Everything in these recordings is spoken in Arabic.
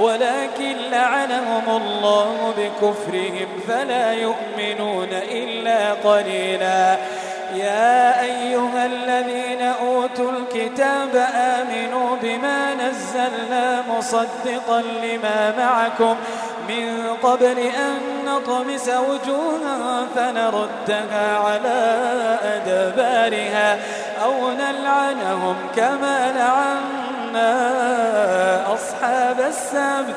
ولكن لعنهم الله بكفرهم فلا يؤمنون إلا قليلا. يا أيها الذين أوتوا الكتاب آمنوا بما نزلنا مصدقا لما معكم. من قبل أن نطمس وجوها فنردها على أدبارها أو نلعنهم كما لعنا أصحاب السبت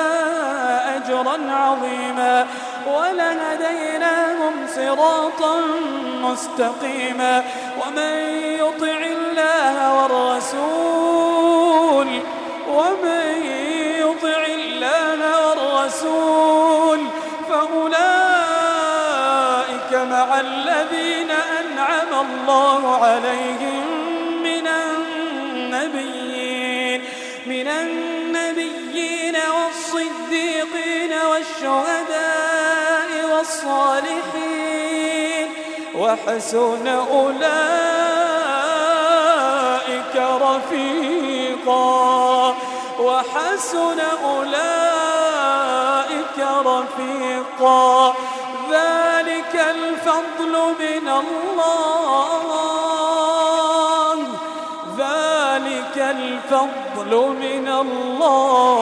أجرا عظيما. ولهديناهم صراطا مستقيما. ومن يطع الله والرسول ومن يطع الله والرسول فأولئك مع الذين أنعم الله عليهم من النبيين من النبيين والصديقين والشهداء والصالحين وحسن أولئك رفيقا وحسن أولئك رفيقا ذلك الفضل من الله ذلك الفضل من الله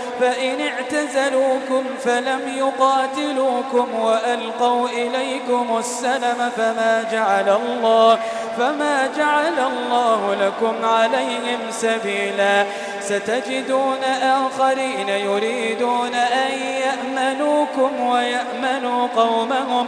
فإن اعتزلوكم فلم يقاتلوكم وألقوا إليكم السلم فما جعل الله فما جعل الله لكم عليهم سبيلا. ستجدون آخرين يريدون أن يأمنوكم ويأمنوا قومهم.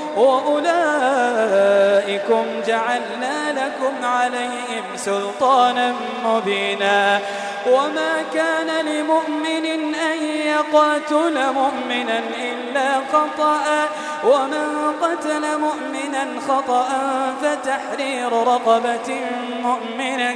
وأولئكم جعلنا لكم عليهم سلطانا مبينا. وما كان لمؤمن أن يقاتل مؤمنا إلا خطأ. ومن قتل مؤمنا خطأ فتحرير رقبة مؤمنة.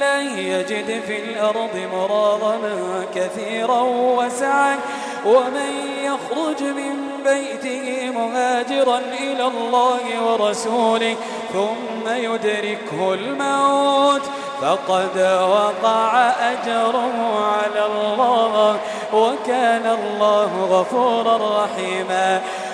الله يجد في الأرض مراغما كثيرا وسعا ومن يخرج من بيته مهاجرا إلى الله ورسوله ثم يدركه الموت فقد وقع أجره على الله وكان الله غفورا رحيما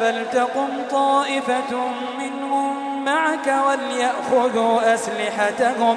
فلتقم طائفة منهم معك وليأخذوا أسلحتهم.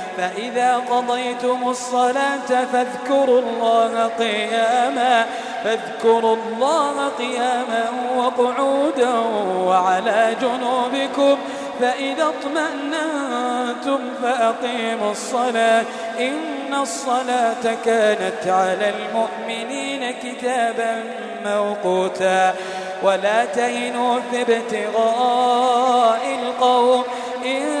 فإذا قضيتم الصلاة فاذكروا الله قياما فاذكروا الله قياما وقعودا وعلى جنوبكم فإذا اطمأنتم فأقيموا الصلاة. إن الصلاة كانت على المؤمنين كتابا موقوتا. ولا تهنوا في ابتغاء القوم. إن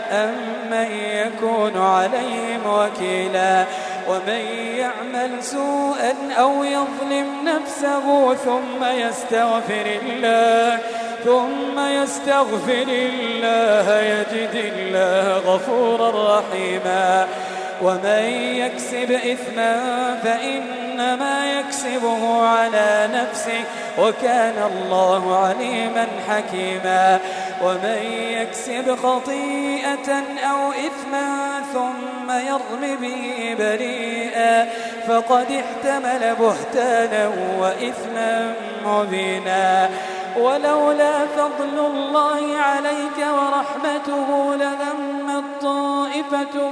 أم من يكون عليهم وكيلا ومن يعمل سوءا أو يظلم نفسه ثم يستغفر الله ثم يستغفر الله يجد الله غفورا رحيما ومن يكسب إثما فإنما يكسبه على نفسه وكان الله عليما حكيما. ومن يكسب خطيئة أو إثما ثم يرم به بريئا فقد احتمل بهتانا وإثما مبينا. ولولا فضل الله عليك ورحمته لهم طائفة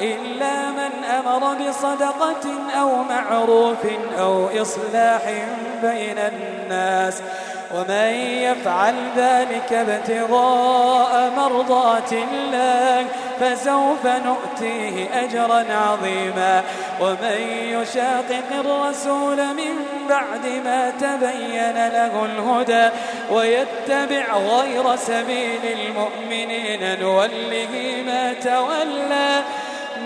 إلا من أمر بصدقة أو معروف أو إصلاح بين الناس ومن يفعل ذلك ابتغاء مرضات الله فسوف نؤتيه أجرا عظيما. ومن يشاقق الرسول من بعد ما تبين له الهدى ويتبع غير سبيل المؤمنين نوله ما تولى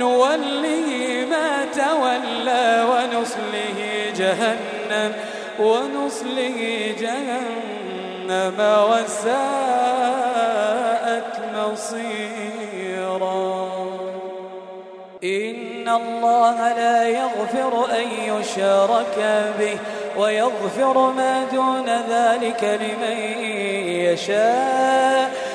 نوله ما تولى ونصله جهنم ونصله جهنم وساءت مصيرا. إن الله لا يغفر أن يشارك به ويغفر ما دون ذلك لمن يشاء.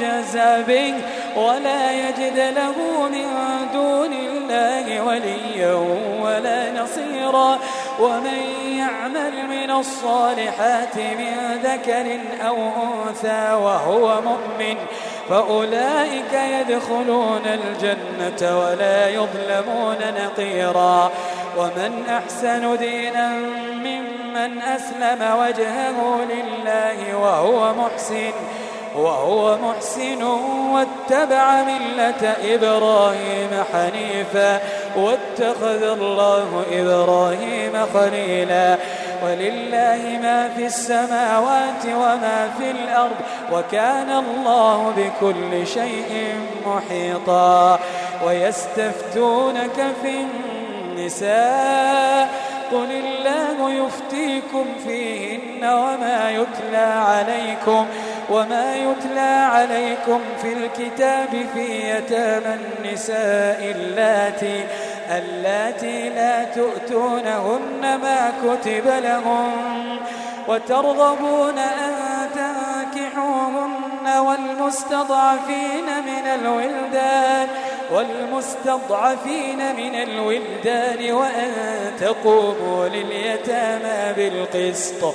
يجزى به ولا يجد له من دون الله وليا ولا نصيرا ومن يعمل من الصالحات من ذكر أو أنثى وهو مؤمن فأولئك يدخلون الجنة ولا يظلمون نقيرا ومن أحسن دينا ممن أسلم وجهه لله وهو محسن وهو محسن واتبع ملة إبراهيم حنيفا واتخذ الله إبراهيم خليلا. ولله ما في السماوات وما في الأرض وكان الله بكل شيء محيطا. ويستفتونك في النساء قل الله يفتيكم فيهن وما يتلى عليكم. وما يتلى عليكم في الكتاب في يتامى النساء اللاتي اللاتي لا تؤتونهن ما كتب لهم وترغبون أن تنكحوهن والمستضعفين من الولدان والمستضعفين من الولدان وأن تقوموا لليتامى بالقسط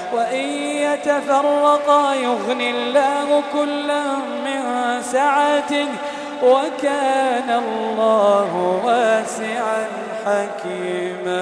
وإن يتفرقا يغني الله كلا من سعته وكان الله واسعا حكيما.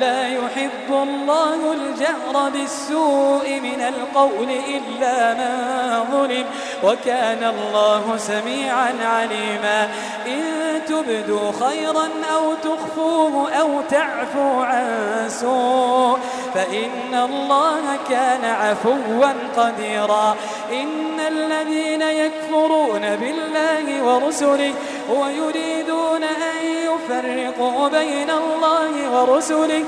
لا يحب الله الجهر بالسوء من القول إلا من ظلم وكان الله سميعا عليما. إن تبدوا خيرا أو تخفوه أو تعفو عن سوء فإن الله كان عفوا قديرا. إن الذين يكفرون بالله ورسله ويريدون أن يفرقوا بين الله ورسله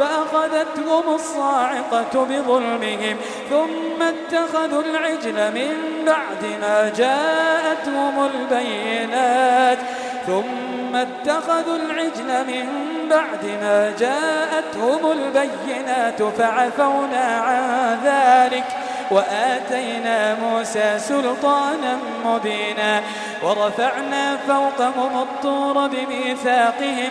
فأخذتهم الصاعقة بظلمهم ثم اتخذوا العجل من بعد ما جاءتهم البينات ثم اتخذوا العجل من بعد ما جاءتهم البينات فعفونا عن ذلك وآتينا موسى سلطانا مبينا ورفعنا فوقهم الطور بميثاقهم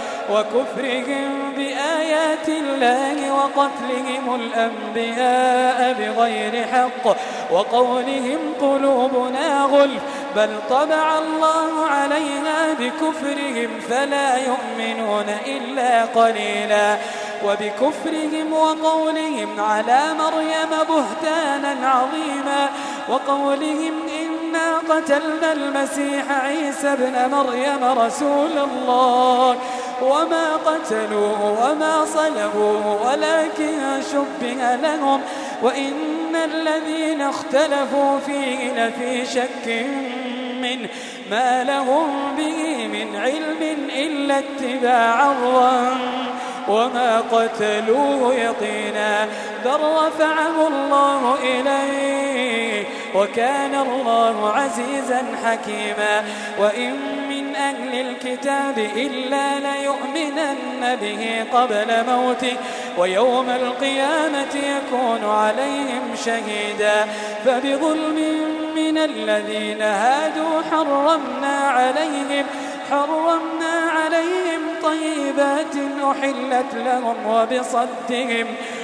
وكفرهم بآيات الله وقتلهم الأنبياء بغير حق وقولهم قلوبنا غلف بل طبع الله عليها بكفرهم فلا يؤمنون إلا قليلا وبكفرهم وقولهم على مريم بهتانا عظيما وقولهم إنا قتلنا المسيح عيسى ابن مريم رسول الله وما قتلوه وما صلبوه ولكن شبه لهم وإن الذين اختلفوا فيه لفي شك منه ما لهم به من علم إلا اتباع الظن وما قتلوه يقينا بل رفعه الله إليه وكان الله عزيزا حكيما وإن أهل الكتاب إلا ليؤمنن به قبل موته ويوم القيامة يكون عليهم شهيدا. فبظلم من الذين هادوا حرمنا عليهم حرمنا عليهم طيبات أحلت لهم وبصدهم.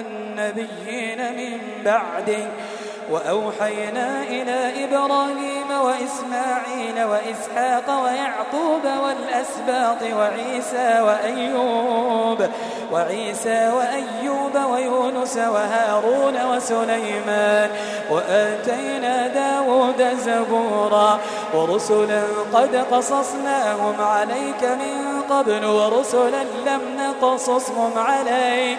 والنبيين من بعده. وأوحينا إلى إبراهيم وإسماعيل وإسحاق ويعقوب والأسباط وعيسى وأيوب وعيسى وأيوب ويونس وهارون وسليمان وآتينا داود زبورا ورسلا قد قصصناهم عليك من قبل ورسلا لم نقصصهم عليك.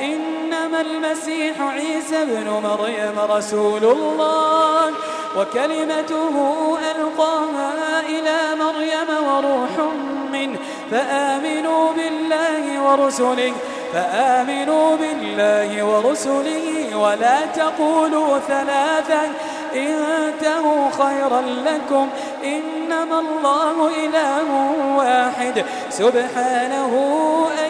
إنما المسيح عيسى بن مريم رسول الله وكلمته ألقاها إلى مريم وروح منه. فآمنوا بالله ورسله فآمنوا بالله ورسله ولا تقولوا ثلاثا انتهوا خيرا لكم. إنما الله إله واحد سبحانه أن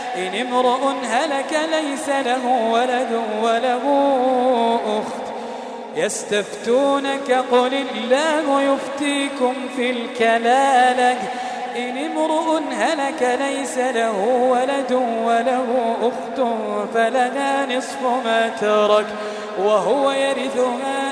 إن امرؤ هلك ليس له ولد وله أخت. يستفتونك قل الله يفتيكم في الكلالة. إن امرؤ هلك ليس له ولد وله أخت فلها نصف ما ترك. وهو يرثها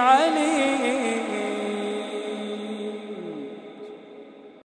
عليم.